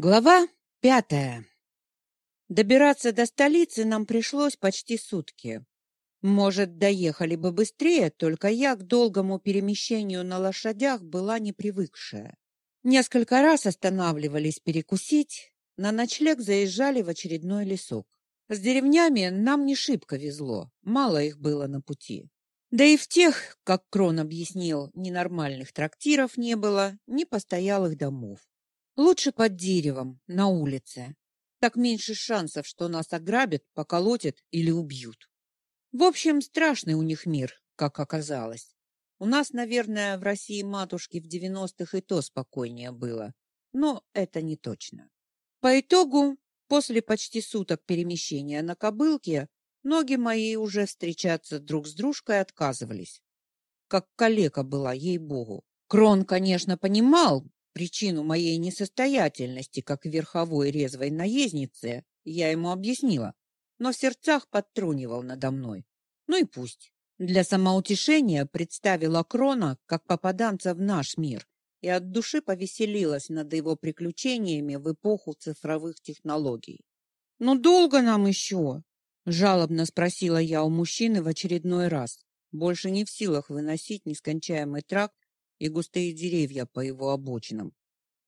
Глава пятая. Добираться до столицы нам пришлось почти сутки. Может, доехали бы быстрее, только я к долгому перемещению на лошадях была не привыкшая. Несколько раз останавливались перекусить, на ночлег заезжали в очередной лесок. С деревнями нам не шибко везло, мало их было на пути. Да и в тех, как Крон объяснил, ненормальных трактиров не было, ни постоялых домов. Лучше под деревом, на улице. Так меньше шансов, что нас ограбят, поколотят или убьют. В общем, страшный у них мир, как оказалось. У нас, наверное, в России матушки в 90-х и то спокойнее было. Но это не точно. По итогу, после почти суток перемещения на кобылке, ноги мои уже встречаться друг с дружкой отказывались. Как калека была, ей-богу. Крон, конечно, понимал, Причину моей несостоятельности как верховой резвой наездницы я ему объяснила, но в сердцах подтрунивал надо мной. Ну и пусть. Для самоутешения представила Крона как попаданца в наш мир и от души повеселилась над его приключениями в эпоху цифровых технологий. «Ну долго нам еще?» – жалобно спросила я у мужчины в очередной раз, больше не в силах выносить нескончаемый тракт и густые деревья по его обочинам.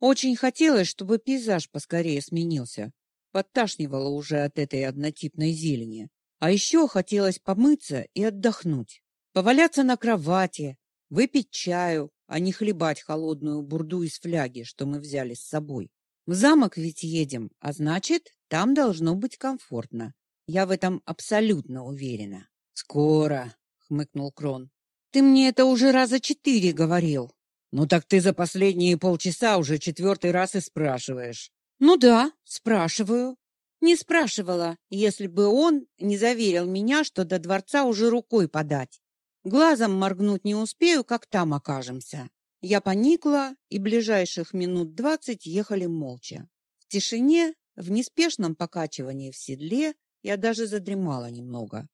Очень хотелось, чтобы пейзаж поскорее сменился. Подташнивало уже от этой однотипной зелени. А еще хотелось помыться и отдохнуть. Поваляться на кровати, выпить чаю, а не хлебать холодную бурду из фляги, что мы взяли с собой. В замок ведь едем, а значит, там должно быть комфортно. Я в этом абсолютно уверена. Скоро, хмыкнул Крон. Ты мне это уже раза четыре говорил. Ну так ты за последние полчаса уже четвертый раз и спрашиваешь. Ну да, спрашиваю. Не спрашивала, если бы он не заверил меня, что до дворца уже рукой подать. Глазом моргнуть не успею, как там окажемся. Я поникла, и ближайших минут двадцать ехали молча. В тишине, в неспешном покачивании в седле я даже задремала немного,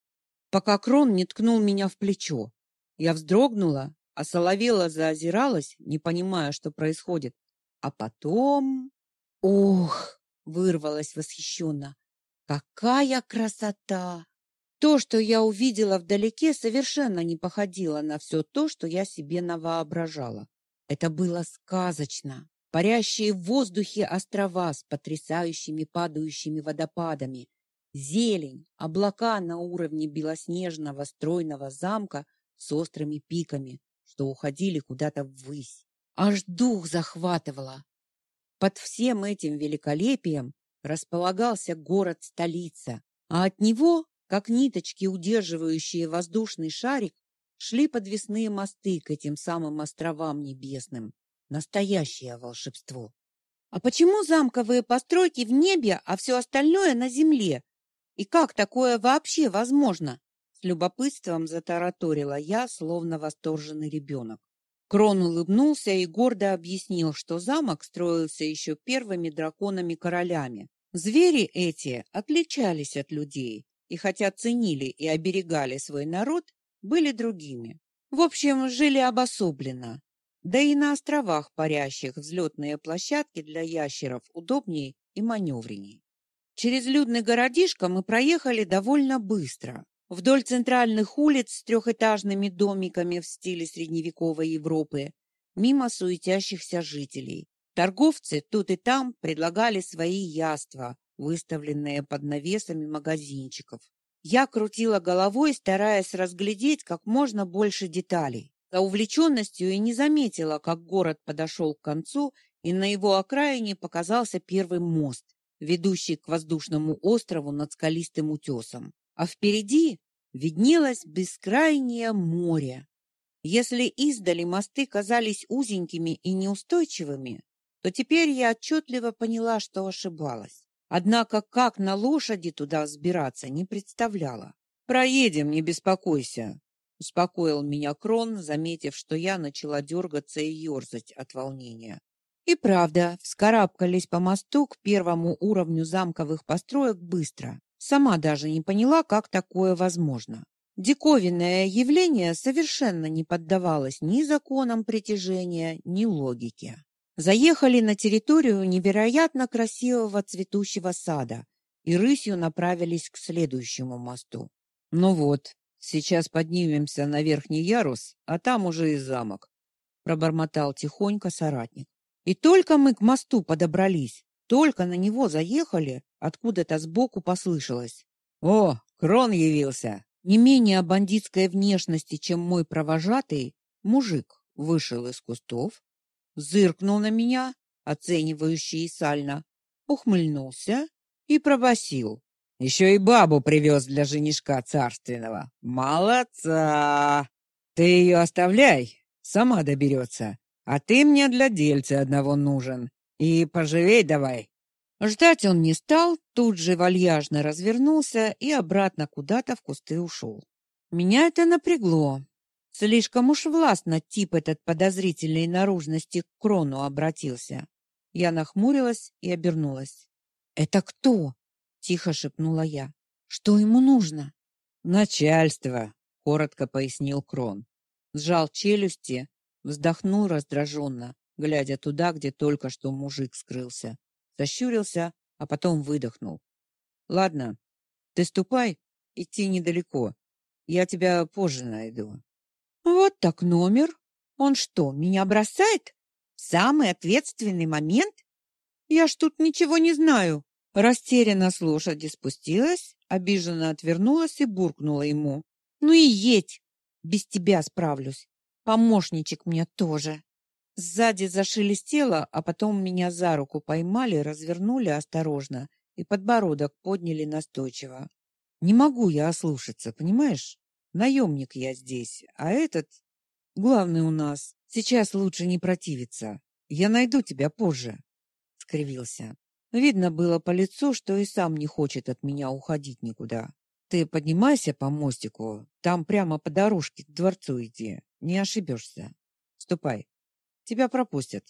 пока Крон не ткнул меня в плечо. Я вздрогнула, а соловела заозиралась, не понимая, что происходит. А потом... Ух! Вырвалась восхищенно. Какая красота! То, что я увидела вдалеке, совершенно не походило на все то, что я себе навоображала. Это было сказочно. Парящие в воздухе острова с потрясающими падающими водопадами, зелень, облака на уровне белоснежного стройного замка с острыми пиками, что уходили куда-то ввысь. Аж дух захватывало. Под всем этим великолепием располагался город-столица, а от него, как ниточки, удерживающие воздушный шарик, шли подвесные мосты к этим самым островам небесным. Настоящее волшебство. А почему замковые постройки в небе, а все остальное на земле? И как такое вообще возможно? Любопытством затараторила я, словно восторженный ребенок. Крон улыбнулся и гордо объяснил, что замок строился еще первыми драконами-королями. Звери эти отличались от людей, и хотя ценили и оберегали свой народ, были другими. В общем, жили обособленно. Да и на островах парящих взлетные площадки для ящеров удобнее и маневренней. Через людный городишко мы проехали довольно быстро. Вдоль центральных улиц с трехэтажными домиками в стиле средневековой Европы, мимо суетящихся жителей. Торговцы тут и там предлагали свои яства, выставленные под навесами магазинчиков. Я крутила головой, стараясь разглядеть как можно больше деталей. За увлеченностью и не заметила, как город подошел к концу, и на его окраине показался первый мост, ведущий к воздушному острову над скалистым утесом а впереди виднелось бескрайнее море. Если издали мосты казались узенькими и неустойчивыми, то теперь я отчетливо поняла, что ошибалась. Однако как на лошади туда взбираться, не представляла. «Проедем, не беспокойся», — успокоил меня Крон, заметив, что я начала дергаться и ерзать от волнения. И правда, вскарабкались по мосту к первому уровню замковых построек быстро. Сама даже не поняла, как такое возможно. Диковинное явление совершенно не поддавалось ни законам притяжения, ни логике. Заехали на территорию невероятно красивого цветущего сада и рысью направились к следующему мосту. Ну вот, сейчас поднимемся на верхний ярус, а там уже и замок, пробормотал тихонько соратник. И только мы к мосту подобрались, только на него заехали, откуда-то сбоку послышалось: "О, Крон явился!" Не менее бандитской внешности, чем мой провожатый, мужик вышел из кустов, зыркнул на меня, оценивающе и сально, ухмыльнулся и пробасил: «Еще и бабу привез для женишка царственного. Молодца! Ты ее оставляй, сама доберется. А ты мне для дельца одного нужен. И поживей давай. Ждать он не стал, тут же вальяжно развернулся и обратно куда-то в кусты ушел. Меня это напрягло. Слишком уж властно тип этот подозрительной наружности к крону обратился. Я нахмурилась и обернулась. «Это кто?» — тихо шепнула я. «Что ему нужно?» «Начальство», — коротко пояснил Крон. Сжал челюсти, вздохнул раздраженно, глядя туда, где только что мужик скрылся сощурился, а потом выдохнул. Ладно, ты ступай, идти недалеко. Я тебя позже найду. Вот так номер. Он что, меня бросает? В самый ответственный момент? Я ж тут ничего не знаю. Растерянно с лошади спустилась, обиженно отвернулась и буркнула ему: "Ну и едь, без тебя справлюсь. Помощничек мне тоже". Сзади зашелестело, а потом меня за руку поймали, развернули осторожно и подбородок подняли настойчиво. Не могу я ослушаться, понимаешь? Наемник я здесь, а этот главный у нас. Сейчас лучше не противиться. Я найду тебя позже, скривился. Видно было по лицу, что и сам не хочет от меня уходить никуда. Ты поднимайся по мостику, там прямо по дорожке к дворцу иди, не ошибешься. Ступай. Тебя пропустят.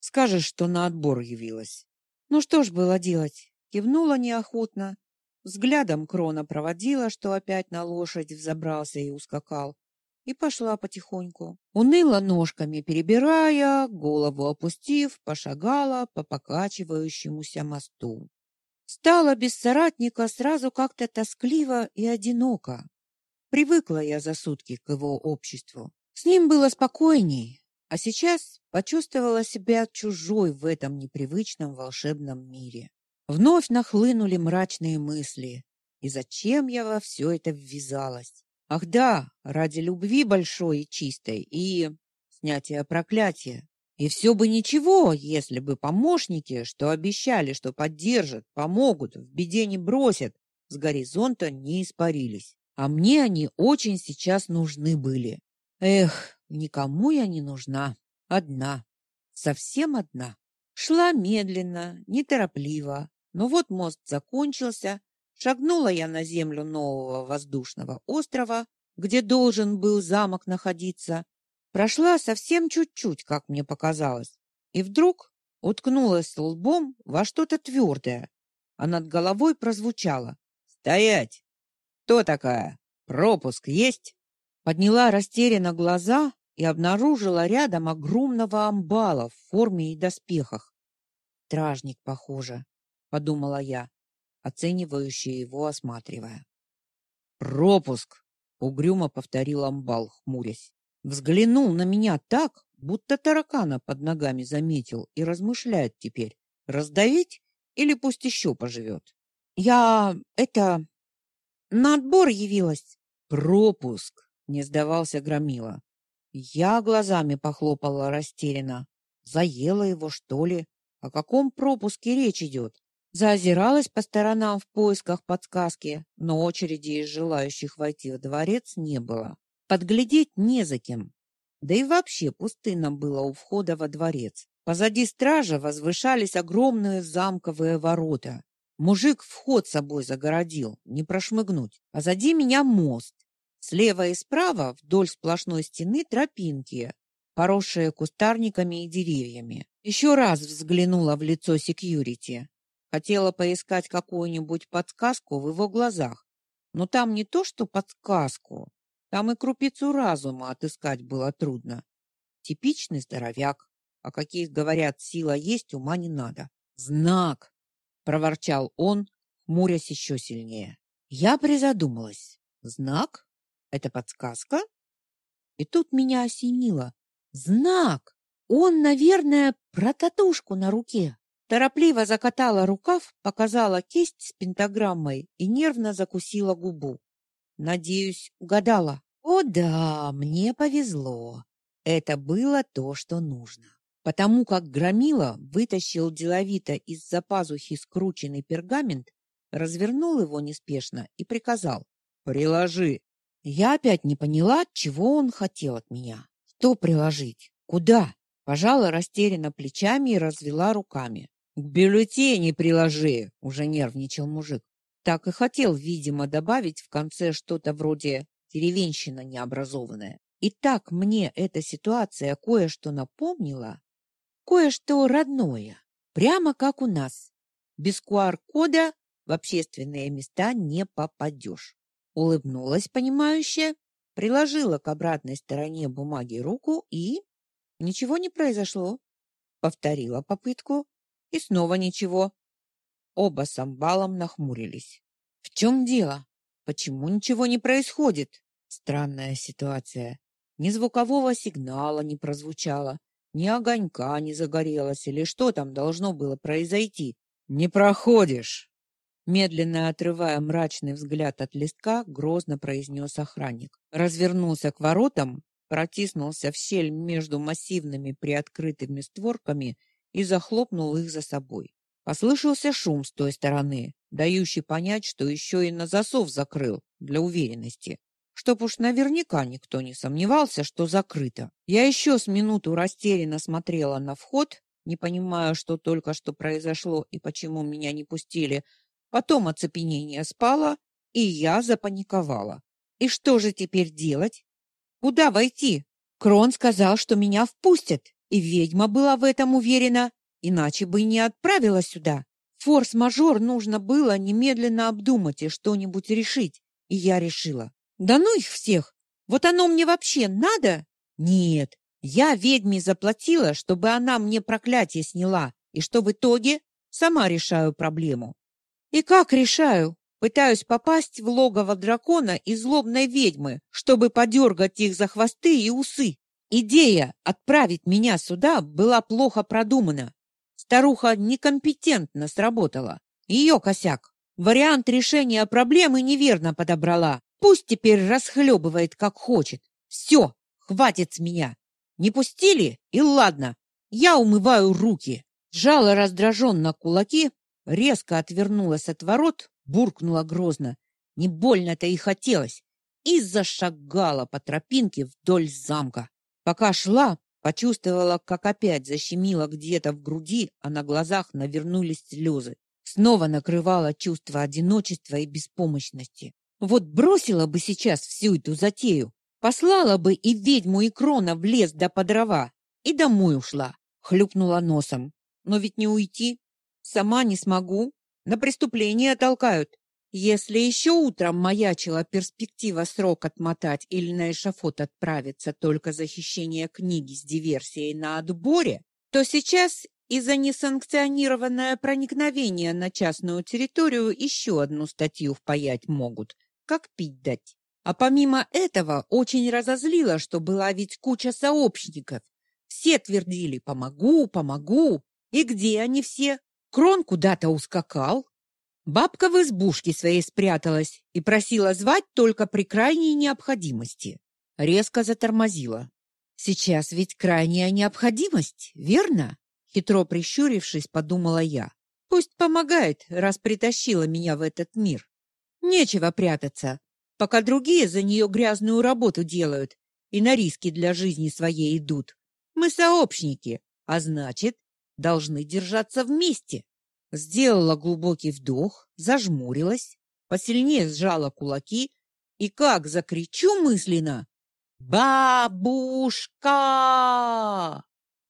Скажешь, что на отбор явилась. Ну что ж было делать? Кивнула неохотно. Взглядом Крона проводила, что опять на лошадь взобрался и ускакал, и пошла потихоньку. Уныла ножками, перебирая, голову опустив, пошагала по покачивающемуся мосту. Стало без соратника сразу как-то тоскливо и одиноко. Привыкла я за сутки к его обществу. С ним было спокойней, а сейчас почувствовала себя чужой в этом непривычном волшебном мире. Вновь нахлынули мрачные мысли. И зачем я во все это ввязалась? Ах да, ради любви большой и чистой и снятия проклятия. И все бы ничего, если бы помощники, что обещали, что поддержат, помогут, в беде не бросят, с горизонта не испарились. А мне они очень сейчас нужны были. Эх, Никому я не нужна. Одна. Совсем одна. Шла медленно, неторопливо. Но вот мост закончился. Шагнула я на землю нового воздушного острова, где должен был замок находиться. Прошла совсем чуть-чуть, как мне показалось. И вдруг уткнулась лбом во что-то твердое, а над головой прозвучало: "Стоять! Кто такая? Пропуск есть?" Подняла растерянно глаза и обнаружила рядом огромного амбала в форме и доспехах. Стражник, похоже, подумала я, оценивающе его осматривая. Пропуск, угрюмо повторил амбал, хмурясь. Взглянул на меня так, будто таракана под ногами заметил и размышляет теперь: раздавить или пусть еще поживет. Я это на отбор явилась. Пропуск, не сдавался Громила. Я глазами похлопала растерянно. Заела его, что ли? О каком пропуске речь идет? Заозиралась по сторонам в поисках подсказки, но очереди из желающих войти в дворец не было. Подглядеть не за кем. Да и вообще пустынно было у входа во дворец. Позади стража возвышались огромные замковые ворота. Мужик вход собой загородил, не прошмыгнуть. Позади меня мост. Слева и справа вдоль сплошной стены тропинки, поросшие кустарниками и деревьями. Еще раз взглянула в лицо секьюрити. Хотела поискать какую-нибудь подсказку в его глазах. Но там не то, что подсказку, там и крупицу разума отыскать было трудно. Типичный здоровяк, о каких говорят сила есть, ума не надо. Знак, проворчал он, хмурясь еще сильнее. Я призадумалась. Знак? Это подсказка? И тут меня осенило. Знак! Он, наверное, про татушку на руке. Торопливо закатала рукав, показала кисть с пентаграммой и нервно закусила губу. Надеюсь, угадала. О да, мне повезло. Это было то, что нужно. Потому как Громила вытащил деловито из-за пазухи скрученный пергамент, развернул его неспешно и приказал: "Приложи". Я опять не поняла, чего он хотел от меня. Что приложить? Куда? Пожала растерянно плечами и развела руками. К бюллетени приложи, уже нервничал мужик. Так и хотел, видимо, добавить в конце что-то вроде деревенщина необразованная. И так мне эта ситуация кое-что напомнила, кое-что родное, прямо как у нас. Без QR-кода в общественные места не попадешь. Улыбнулась понимающе, приложила к обратной стороне бумаги руку и ничего не произошло. Повторила попытку и снова ничего. Оба с амбалом нахмурились. В чем дело? Почему ничего не происходит? Странная ситуация. Ни звукового сигнала не прозвучало, ни огонька не загорелось, или что там должно было произойти? Не проходишь. Медленно отрывая мрачный взгляд от листка, грозно произнес охранник. Развернулся к воротам, протиснулся в щель между массивными приоткрытыми створками и захлопнул их за собой. Послышался шум с той стороны, дающий понять, что еще и на засов закрыл для уверенности, чтоб уж наверняка никто не сомневался, что закрыто. Я еще с минуту растерянно смотрела на вход, не понимая, что только что произошло и почему меня не пустили. Потом оцепенение спало, и я запаниковала. И что же теперь делать? Куда войти? Крон сказал, что меня впустят, и ведьма была в этом уверена иначе бы не отправила сюда. Форс-мажор нужно было немедленно обдумать и что-нибудь решить, и я решила. Да ну их всех! Вот оно мне вообще надо? Нет, я ведьме заплатила, чтобы она мне проклятие сняла, и что в итоге сама решаю проблему. И как решаю? Пытаюсь попасть в логово дракона и злобной ведьмы, чтобы подергать их за хвосты и усы. Идея отправить меня сюда была плохо продумана. Старуха некомпетентно сработала. Ее косяк. Вариант решения проблемы неверно подобрала. Пусть теперь расхлебывает, как хочет. Все, хватит с меня. Не пустили? И ладно. Я умываю руки. Жала раздраженно кулаки, резко отвернулась от ворот, буркнула грозно. Не больно-то и хотелось. И зашагала по тропинке вдоль замка. Пока шла, Почувствовала, как опять защемило где-то в груди, а на глазах навернулись слезы. Снова накрывало чувство одиночества и беспомощности. Вот бросила бы сейчас всю эту затею, послала бы и ведьму и крона в лес да по дрова, и домой ушла. Хлюпнула носом. Но ведь не уйти. Сама не смогу. На преступление толкают. Если еще утром маячила перспектива срок отмотать или на эшафот отправиться только за хищение книги с диверсией на отборе, то сейчас из-за несанкционированное проникновение на частную территорию еще одну статью впаять могут, как пить дать. А помимо этого очень разозлило, что была ведь куча сообщников. Все твердили «помогу, помогу». И где они все? Крон куда-то ускакал, Бабка в избушке своей спряталась и просила звать только при крайней необходимости. Резко затормозила. Сейчас ведь крайняя необходимость, верно? Хитро прищурившись, подумала я. Пусть помогает, раз притащила меня в этот мир. Нечего прятаться, пока другие за нее грязную работу делают и на риски для жизни своей идут. Мы сообщники, а значит, должны держаться вместе. Сделала глубокий вдох, зажмурилась, посильнее сжала кулаки и как закричу мысленно: "Бабушка!"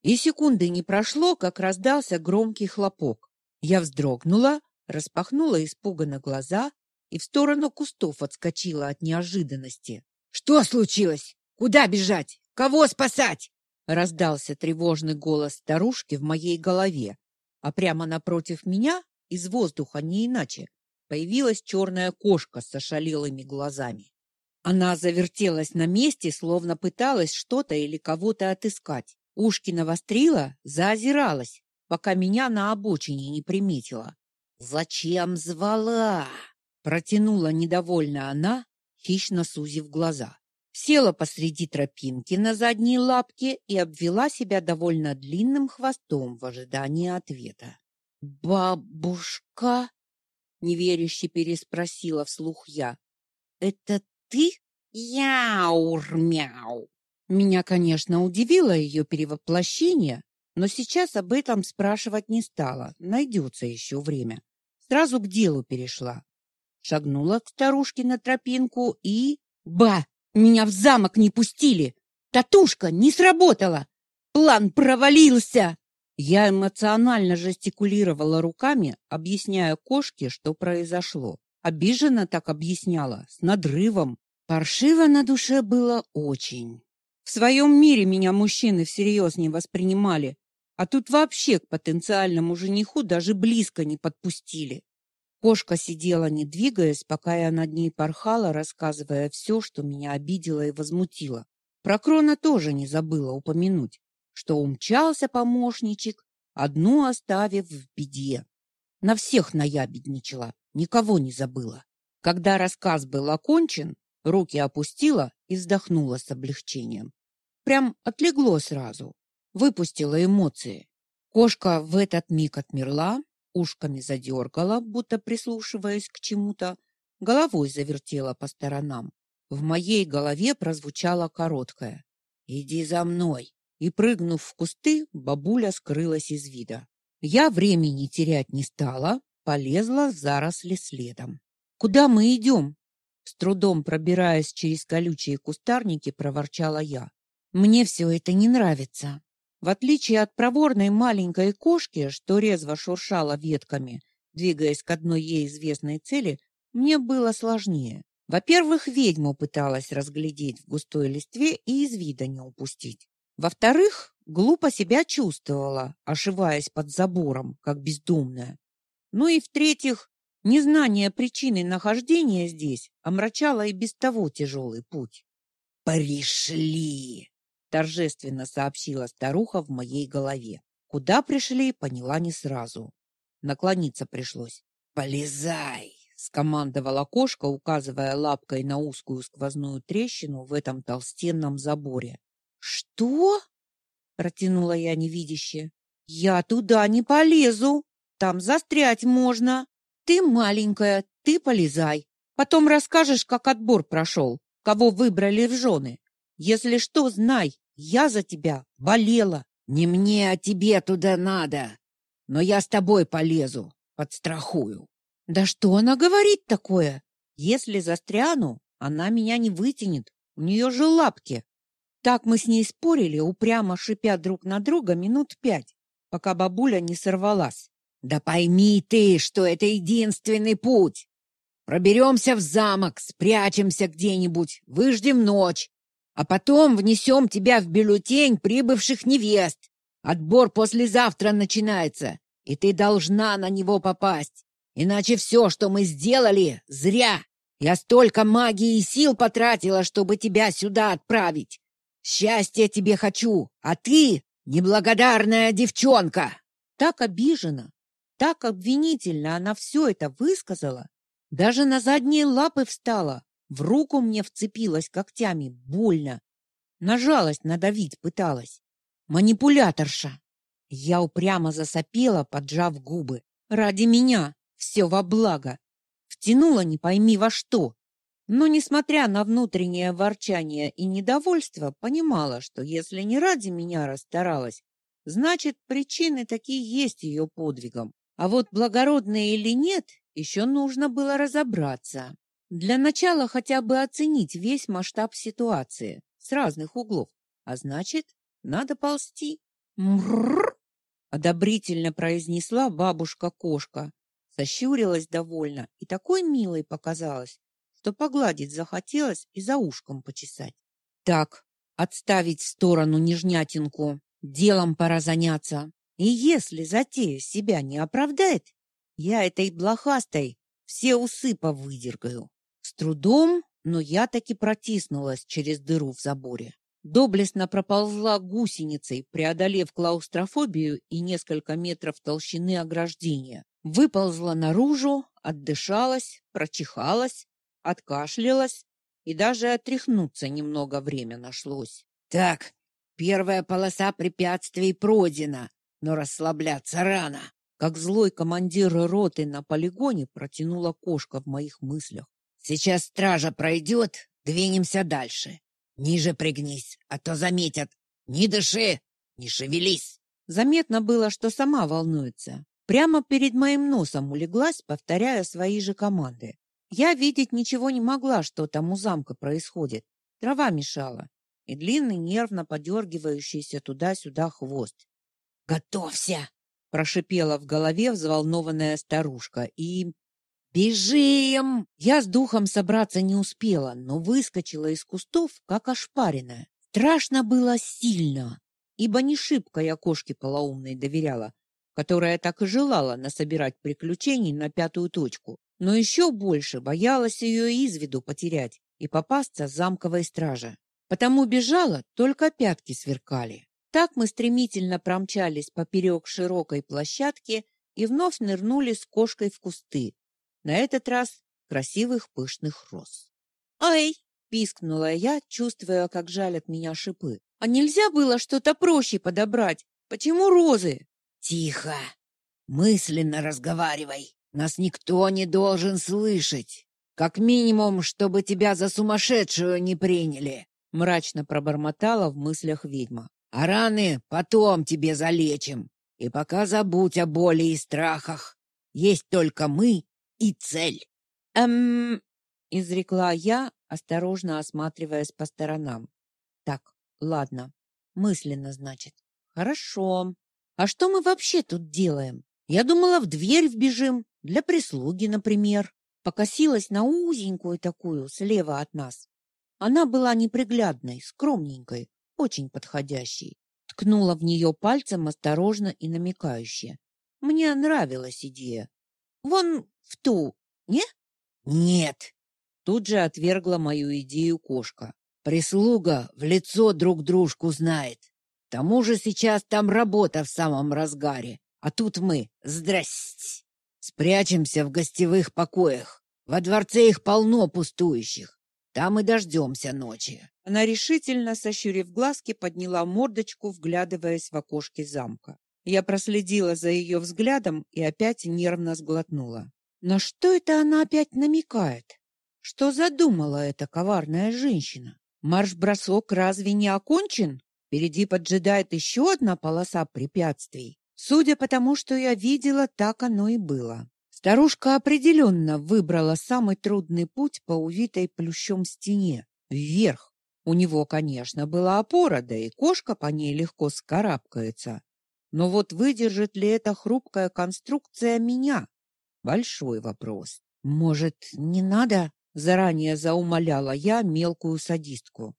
И секунды не прошло, как раздался громкий хлопок. Я вздрогнула, распахнула испуганно глаза и в сторону кустов отскочила от неожиданности. Что случилось? Куда бежать? Кого спасать? Раздался тревожный голос старушки в моей голове, а прямо напротив меня, из воздуха не иначе, появилась черная кошка с ошалелыми глазами. Она завертелась на месте, словно пыталась что-то или кого-то отыскать. Ушки навострила, заозиралась, пока меня на обочине не приметила. «Зачем звала?» — протянула недовольно она, хищно сузив глаза села посреди тропинки на задние лапки и обвела себя довольно длинным хвостом в ожидании ответа. «Бабушка?» — неверяще переспросила вслух я. «Это ты?» «Яур-мяу!» Меня, конечно, удивило ее перевоплощение, но сейчас об этом спрашивать не стала, найдется еще время. Сразу к делу перешла. Шагнула к старушке на тропинку и... Ба! Меня в замок не пустили. Татушка не сработала. План провалился. Я эмоционально жестикулировала руками, объясняя кошке, что произошло. Обиженно так объясняла, с надрывом. Паршиво на душе было очень. В своем мире меня мужчины всерьез не воспринимали, а тут вообще к потенциальному жениху даже близко не подпустили. Кошка сидела, не двигаясь, пока я над ней порхала, рассказывая все, что меня обидело и возмутило. Про Крона тоже не забыла упомянуть, что умчался помощничек, одну оставив в беде. На всех наябедничала, никого не забыла. Когда рассказ был окончен, руки опустила и вздохнула с облегчением. Прям отлегло сразу, выпустила эмоции. Кошка в этот миг отмерла, ушками задергала, будто прислушиваясь к чему-то, головой завертела по сторонам. В моей голове прозвучало короткое «Иди за мной!» И, прыгнув в кусты, бабуля скрылась из вида. Я времени терять не стала, полезла в заросли следом. «Куда мы идем?» С трудом пробираясь через колючие кустарники, проворчала я. «Мне все это не нравится». В отличие от проворной маленькой кошки, что резво шуршала ветками, двигаясь к одной ей известной цели, мне было сложнее. Во-первых, ведьму пыталась разглядеть в густой листве и из вида не упустить. Во-вторых, глупо себя чувствовала, ошиваясь под забором, как бездомная. Ну и в-третьих, незнание причины нахождения здесь омрачало и без того тяжелый путь. «Пришли!» Торжественно сообщила старуха в моей голове. Куда пришли, поняла не сразу. Наклониться пришлось. Полезай, скомандовала кошка, указывая лапкой на узкую сквозную трещину в этом толстенном заборе. Что? протянула я невидяще. Я туда не полезу. Там застрять можно. Ты маленькая, ты полезай. Потом расскажешь, как отбор прошел, кого выбрали в жены. Если что, знай, я за тебя болела. Не мне, а тебе туда надо. Но я с тобой полезу, подстрахую. Да что она говорит такое? Если застряну, она меня не вытянет. У нее же лапки. Так мы с ней спорили, упрямо шипя друг на друга минут пять, пока бабуля не сорвалась. Да пойми ты, что это единственный путь. Проберемся в замок, спрячемся где-нибудь, выждем ночь, а потом внесем тебя в бюллетень прибывших невест. Отбор послезавтра начинается, и ты должна на него попасть. Иначе все, что мы сделали, зря. Я столько магии и сил потратила, чтобы тебя сюда отправить. Счастья тебе хочу, а ты неблагодарная девчонка. Так обижена, так обвинительно она все это высказала, даже на задние лапы встала, в руку мне вцепилась когтями, больно. На жалость надавить пыталась. Манипуляторша. Я упрямо засопела, поджав губы. Ради меня, все во благо. Втянула не пойми во что. Но, несмотря на внутреннее ворчание и недовольство, понимала, что если не ради меня расстаралась, значит, причины такие есть ее подвигам. А вот благородные или нет, еще нужно было разобраться. Для начала хотя бы оценить весь масштаб ситуации с разных углов. А значит, надо ползти. Мрррр! одобрительно произнесла бабушка-кошка. Сощурилась довольно и такой милой показалась, что погладить захотелось и за ушком почесать. Так, отставить в сторону нежнятинку, делом пора заняться. И если затея себя не оправдает, я этой блохастой все усы повыдергаю. Трудом, но я таки протиснулась через дыру в заборе. Доблестно проползла гусеницей, преодолев клаустрофобию и несколько метров толщины ограждения. Выползла наружу, отдышалась, прочихалась, откашлялась и даже отряхнуться немного время нашлось. Так, первая полоса препятствий пройдена, но расслабляться рано. Как злой командир роты на полигоне протянула кошка в моих мыслях. Сейчас стража пройдет, двинемся дальше. Ниже пригнись, а то заметят. Не дыши, не шевелись. Заметно было, что сама волнуется. Прямо перед моим носом улеглась, повторяя свои же команды. Я видеть ничего не могла, что там у замка происходит. Трава мешала, и длинный нервно подергивающийся туда-сюда хвост. «Готовься!» — прошипела в голове взволнованная старушка, и «Бежим!» Я с духом собраться не успела, но выскочила из кустов, как ошпаренная. Страшно было сильно, ибо не шибко я кошке полоумной доверяла, которая так и желала насобирать приключений на пятую точку, но еще больше боялась ее из виду потерять и попасться замковой страже. Потому бежала, только пятки сверкали. Так мы стремительно промчались поперек широкой площадки и вновь нырнули с кошкой в кусты, на этот раз красивых пышных роз. «Ай!» — пискнула я, чувствуя, как жалят меня шипы. «А нельзя было что-то проще подобрать? Почему розы?» «Тихо! Мысленно разговаривай. Нас никто не должен слышать. Как минимум, чтобы тебя за сумасшедшую не приняли!» Мрачно пробормотала в мыслях ведьма. «А раны потом тебе залечим. И пока забудь о боли и страхах. Есть только мы и цель. Эм, изрекла я, осторожно осматриваясь по сторонам. Так, ладно. Мысленно, значит. Хорошо. А что мы вообще тут делаем? Я думала, в дверь вбежим, для прислуги, например. Покосилась на узенькую такую слева от нас. Она была неприглядной, скромненькой, очень подходящей. Ткнула в нее пальцем осторожно и намекающе. Мне нравилась идея. Вон в ту, не? Нет. Тут же отвергла мою идею кошка. Прислуга в лицо друг дружку знает. К тому же сейчас там работа в самом разгаре, а тут мы, здрасте, спрячемся в гостевых покоях. Во дворце их полно пустующих. Там и дождемся ночи. Она решительно, сощурив глазки, подняла мордочку, вглядываясь в окошки замка. Я проследила за ее взглядом и опять нервно сглотнула. На что это она опять намекает? Что задумала эта коварная женщина? Марш-бросок разве не окончен? Впереди поджидает еще одна полоса препятствий. Судя по тому, что я видела, так оно и было. Старушка определенно выбрала самый трудный путь по увитой плющом стене вверх. У него, конечно, была опора, да и кошка по ней легко скарабкается. Но вот выдержит ли эта хрупкая конструкция меня? Большой вопрос. Может, не надо? Заранее заумоляла я мелкую садистку.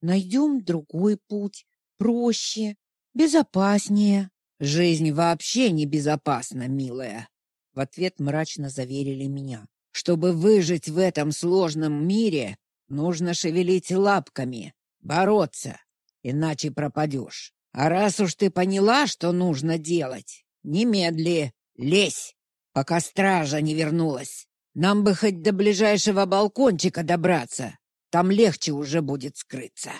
Найдем другой путь, проще, безопаснее. Жизнь вообще не безопасна, милая. В ответ мрачно заверили меня. Чтобы выжить в этом сложном мире, нужно шевелить лапками, бороться, иначе пропадешь. А раз уж ты поняла, что нужно делать, немедли, лезь пока стража не вернулась. Нам бы хоть до ближайшего балкончика добраться. Там легче уже будет скрыться.